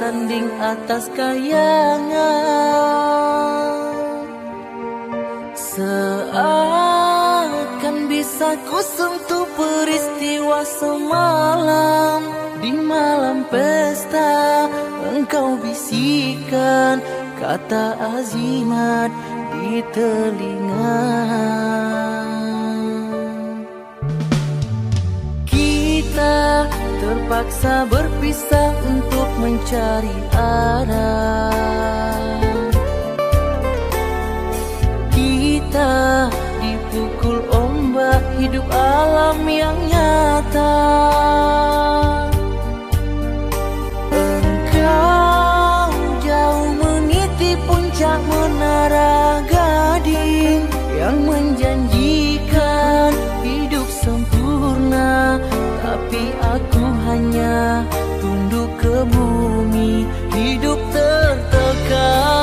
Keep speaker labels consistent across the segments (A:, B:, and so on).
A: bersanding
B: atas kayangan. Seakan bisa ku sentuh peristiwa semalam. Di malam pesta engkau
C: bisikan Kata azimat di telinga.
A: Kita terpaksa berpisah mencari arah. Kita dipukul ombak
C: hidup alam yang nyata.
B: Engkau jauh meniti puncak menara gading
C: yang bumi hidup tertekan.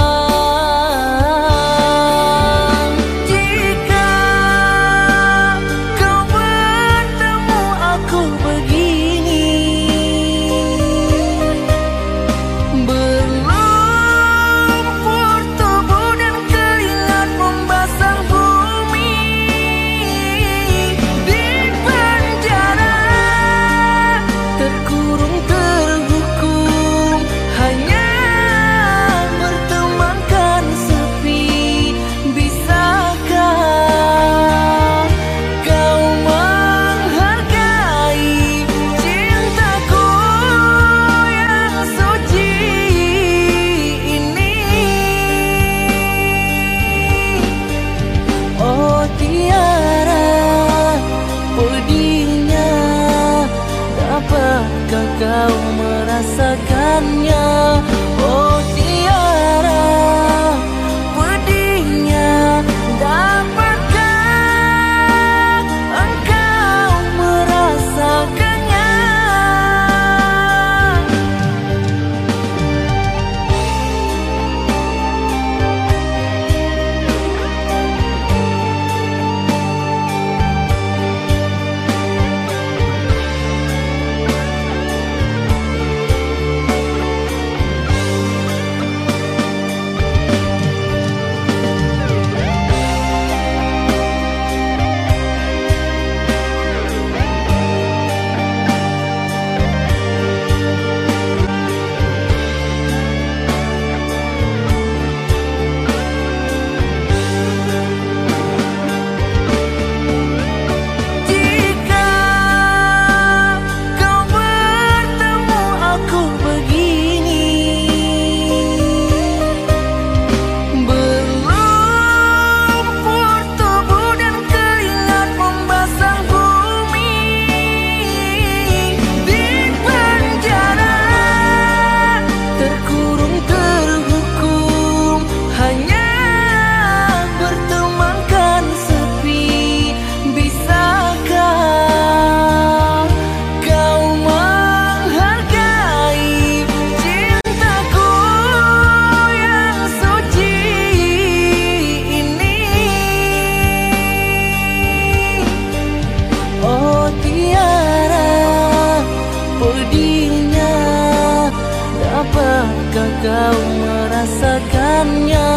B: Jika kau
C: merasakannya?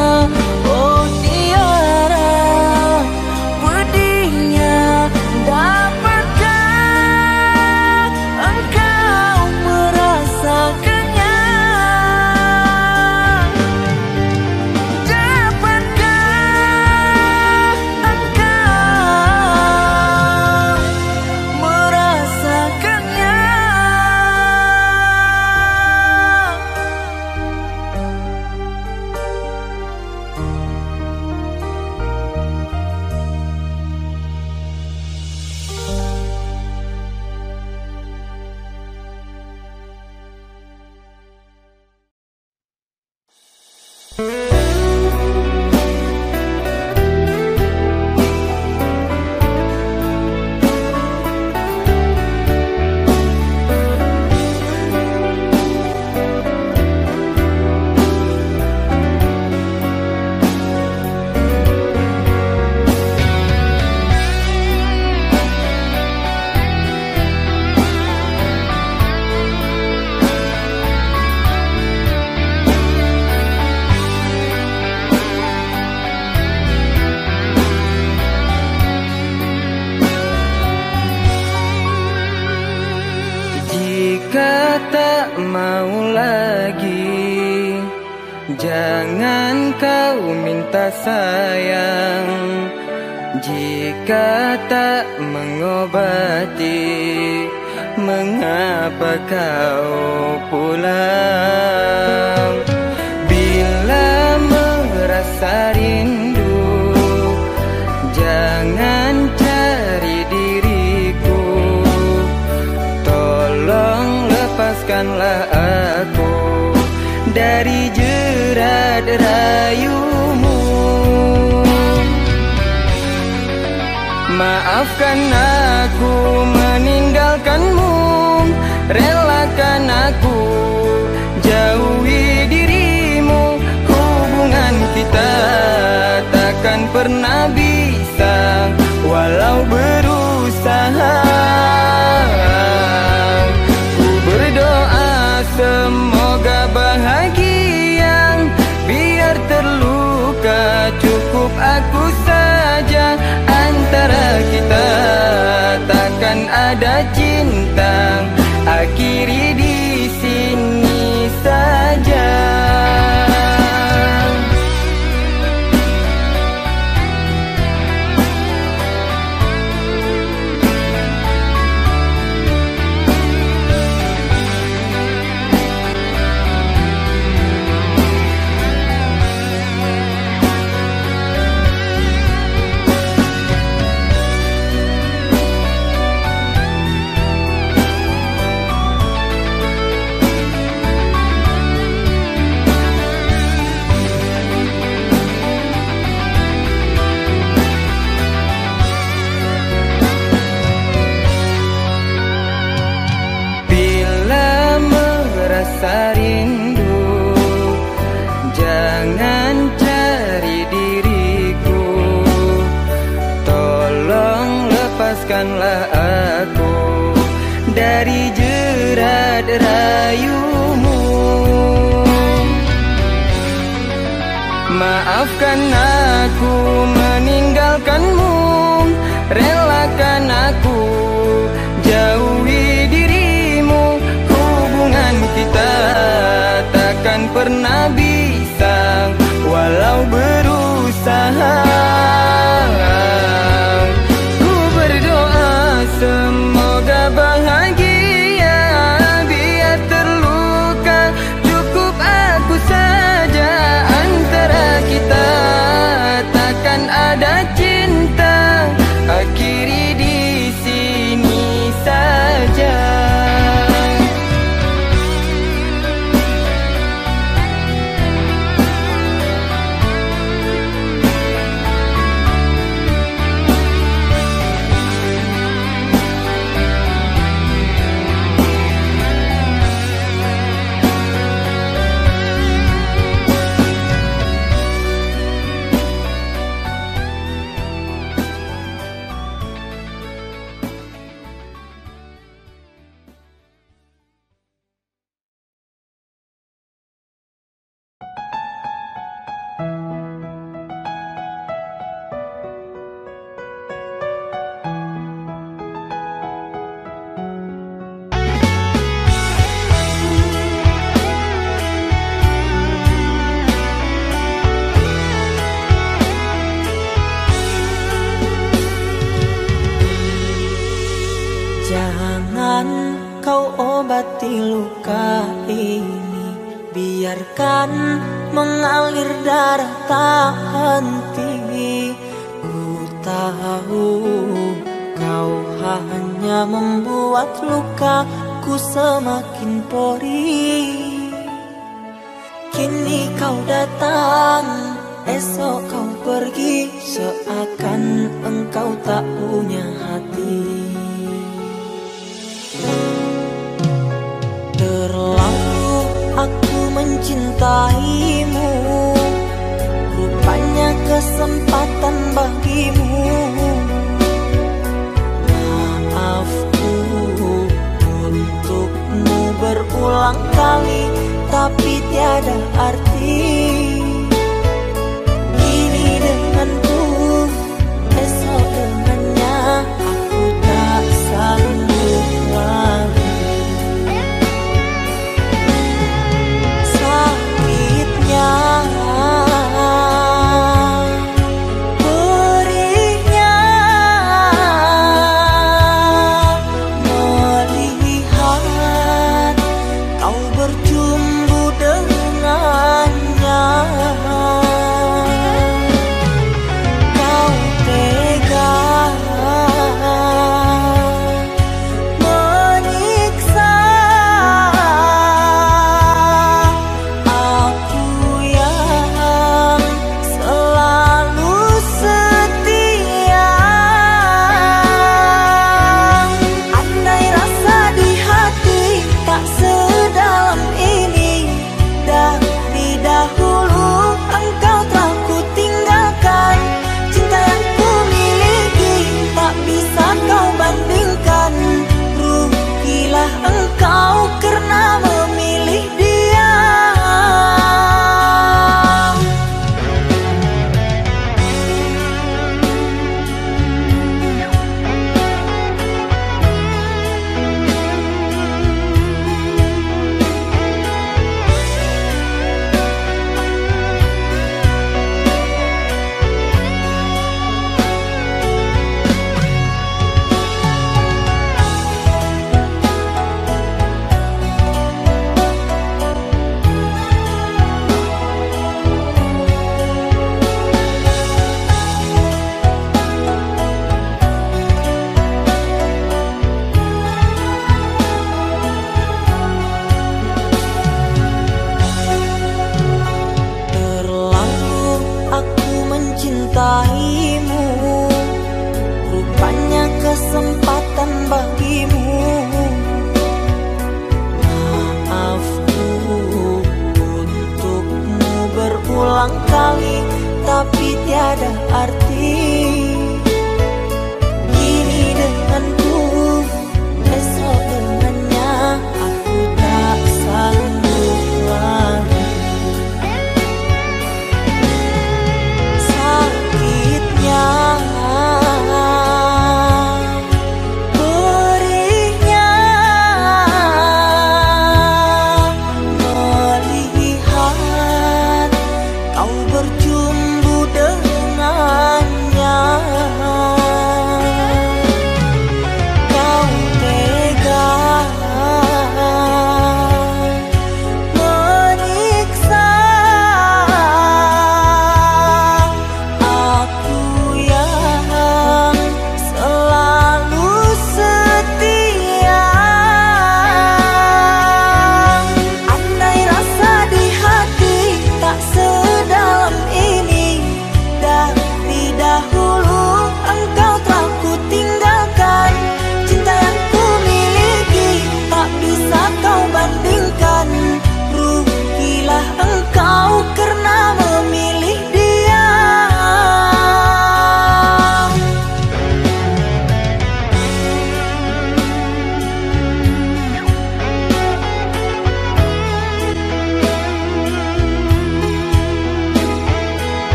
B: Pernah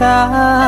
B: cinta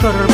A: doctor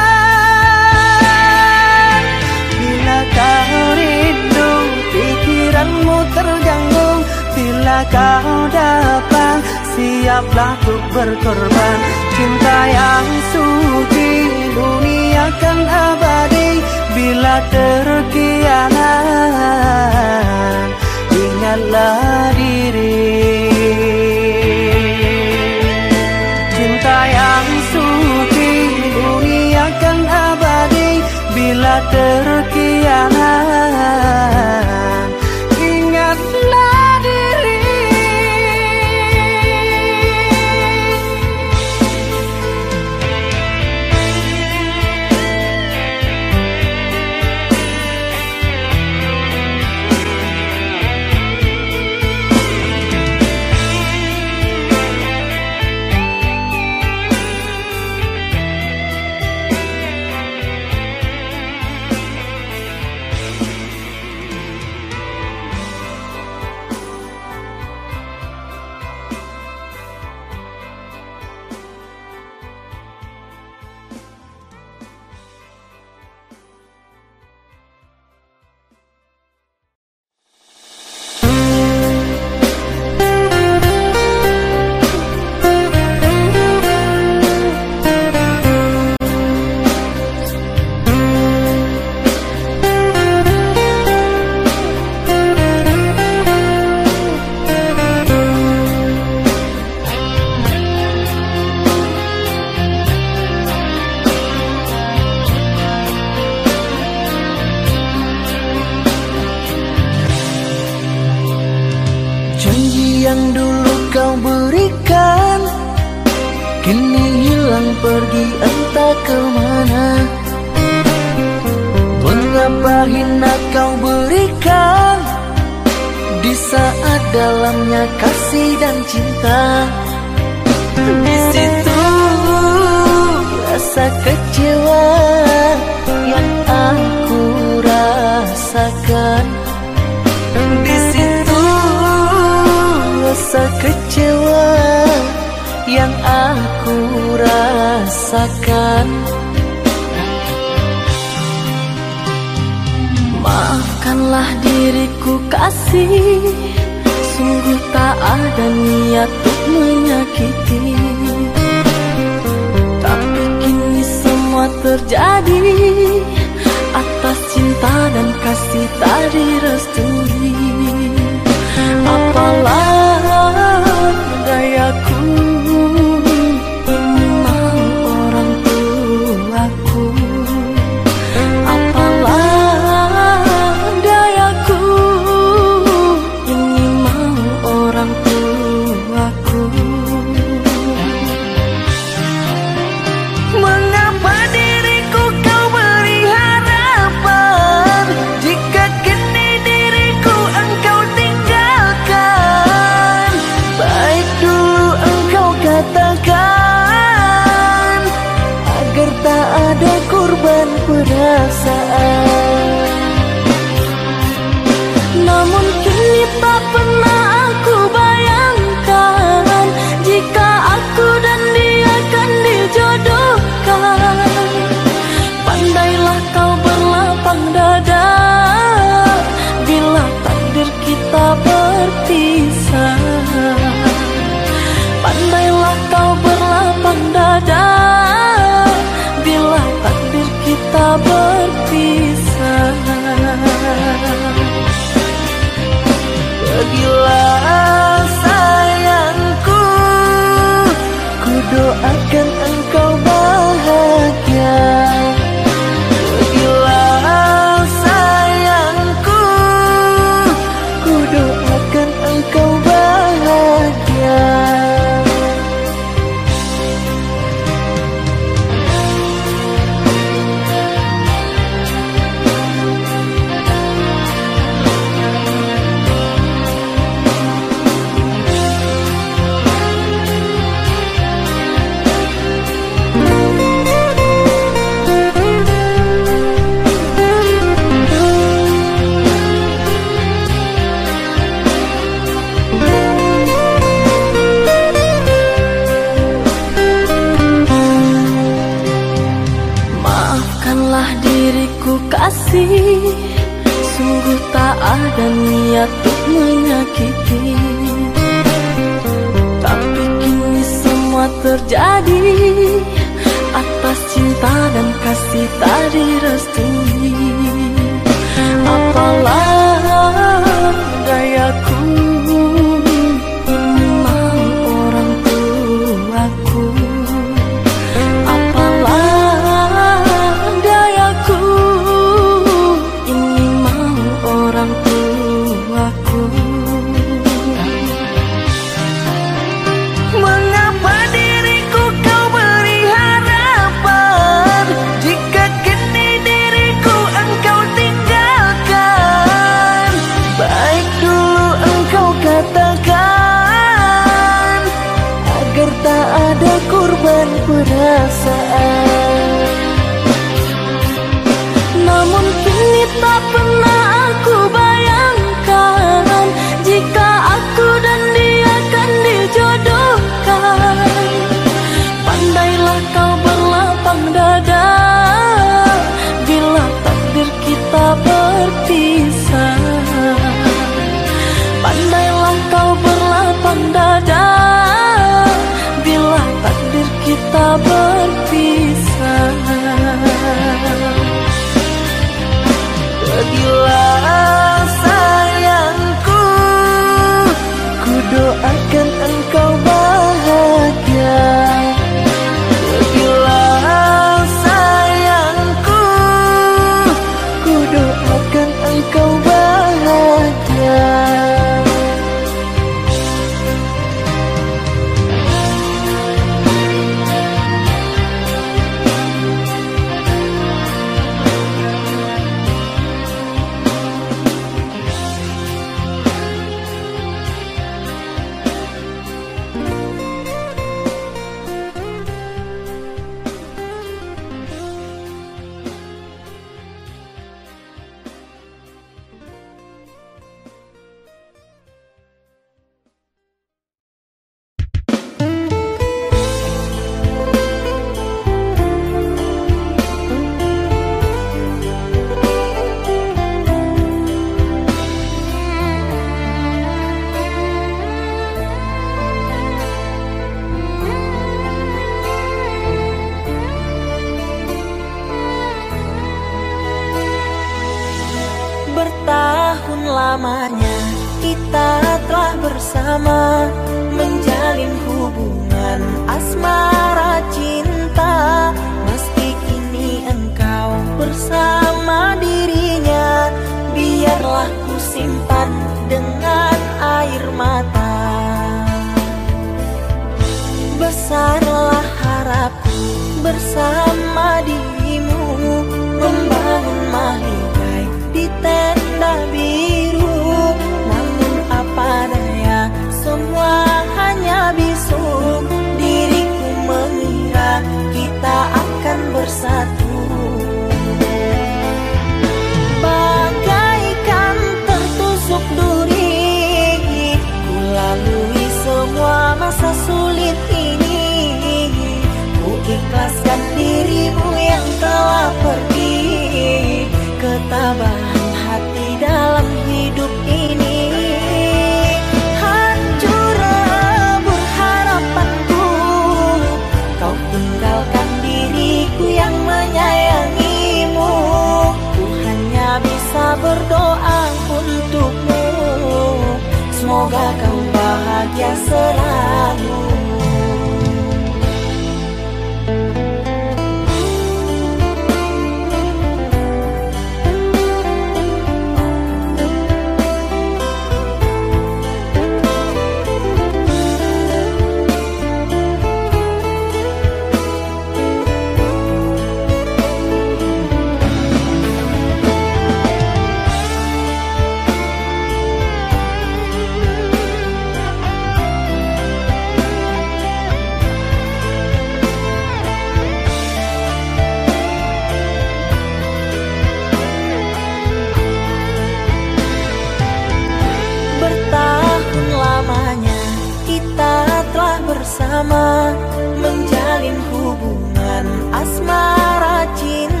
B: menjalin hubungan asmara cinta.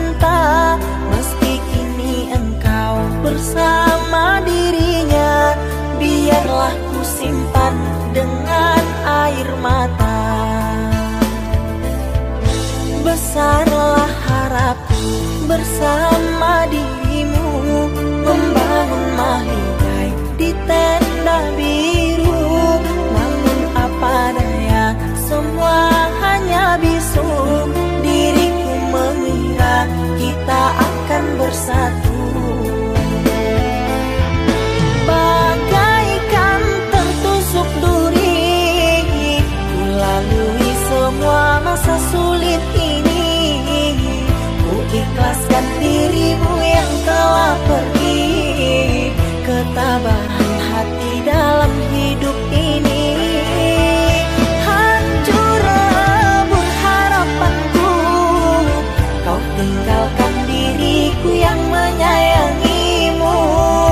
B: Bersama dirinya Biarlah ku simpan dengan air mata. Besarlah harapku bersama dirimu Membangun mahligai di tenda biru Diriku mengira kita akan bersatu. Bagaikan tertusuk duri Ku lalui semua masa sulit ini. Ku ikhlaskan dirimu yang telah pergi Ketabahan hati dalam hidup ini Kau tinggalkan diriku yang menyayangimu.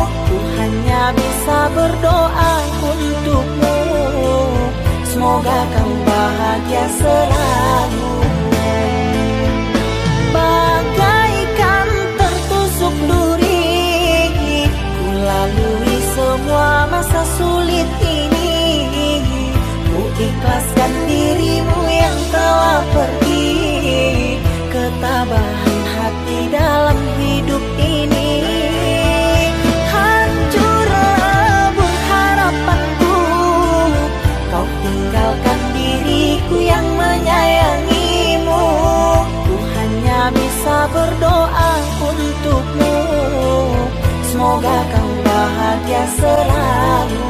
B: Ku hanya bisa berdoa untukmu. Semoga kau bahagia selalu. Bagaikan tertusuk duri Ku lalui semua masa sulit ini. Ku ikhlaskan dirimu yang telah pergi Ketabahan hati dalam hidup ini. Hancur lebur harapanku. Kau tinggalkan diriku yang menyayangimu. Ku hanya bisa berdoa untukmu. Semoga kau bahagia selalu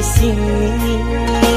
A: 心。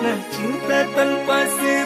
A: Cinta tanpa
B: seni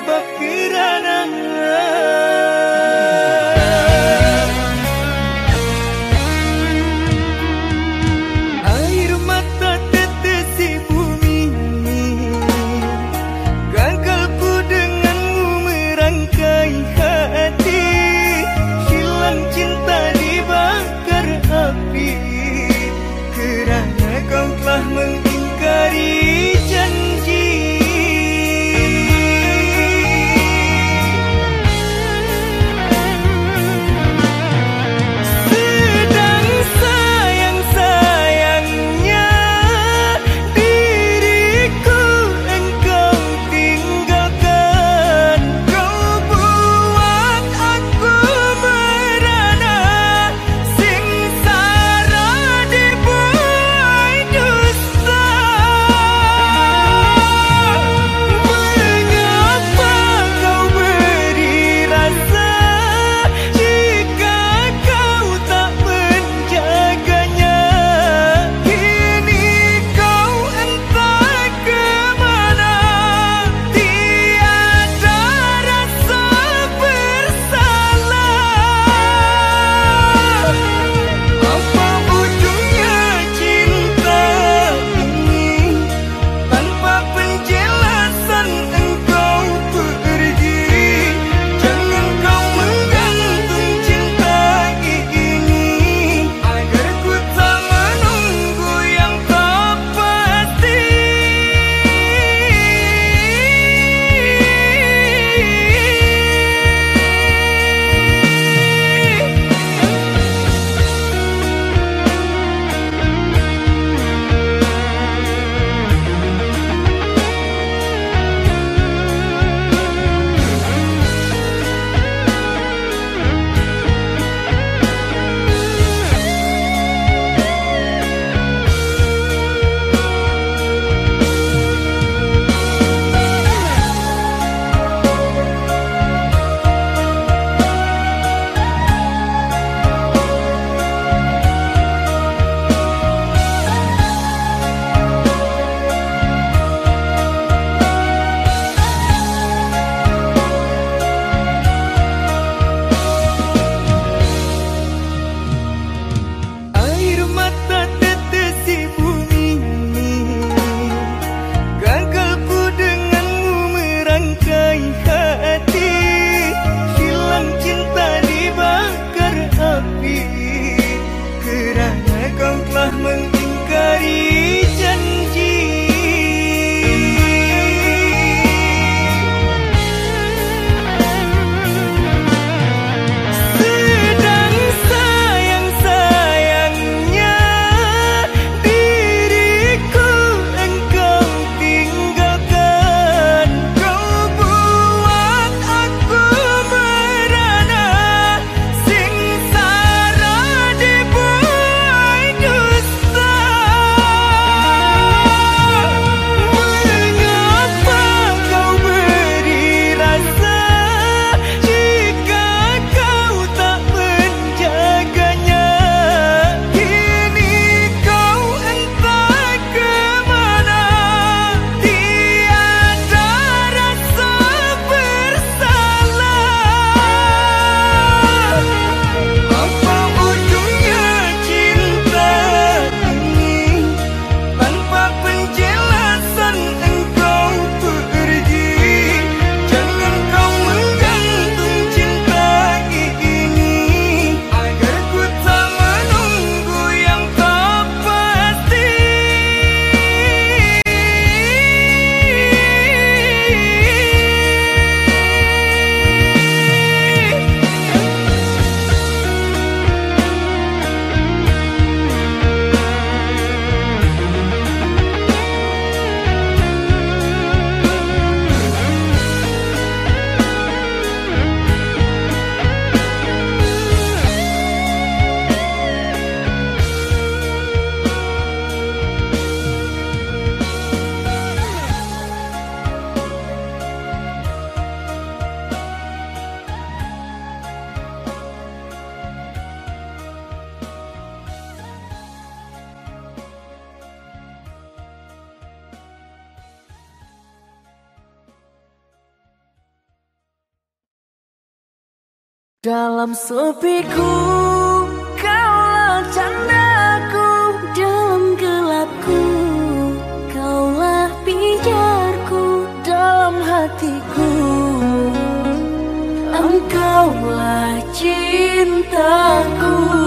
B: Dalam
D: sepiku Kaulah candaku
B: Dalam gelapku Kaulah pijarku
D: Dalam hatiku.
B: Engkaulah cintaku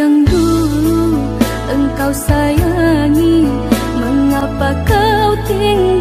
A: yang dulu engkau sayangi Mengapa kau tinggal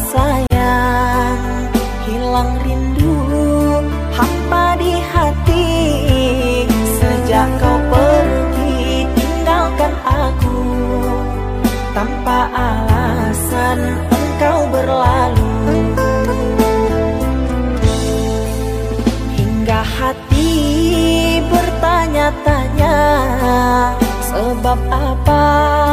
A: sayang. Hilang rindu
E: hampa di hati. Sejak kau pergi tinggalkan aku. Tanpa alasan engkau berlalu. Hingga
A: hati bertanya-tanya Sebab apa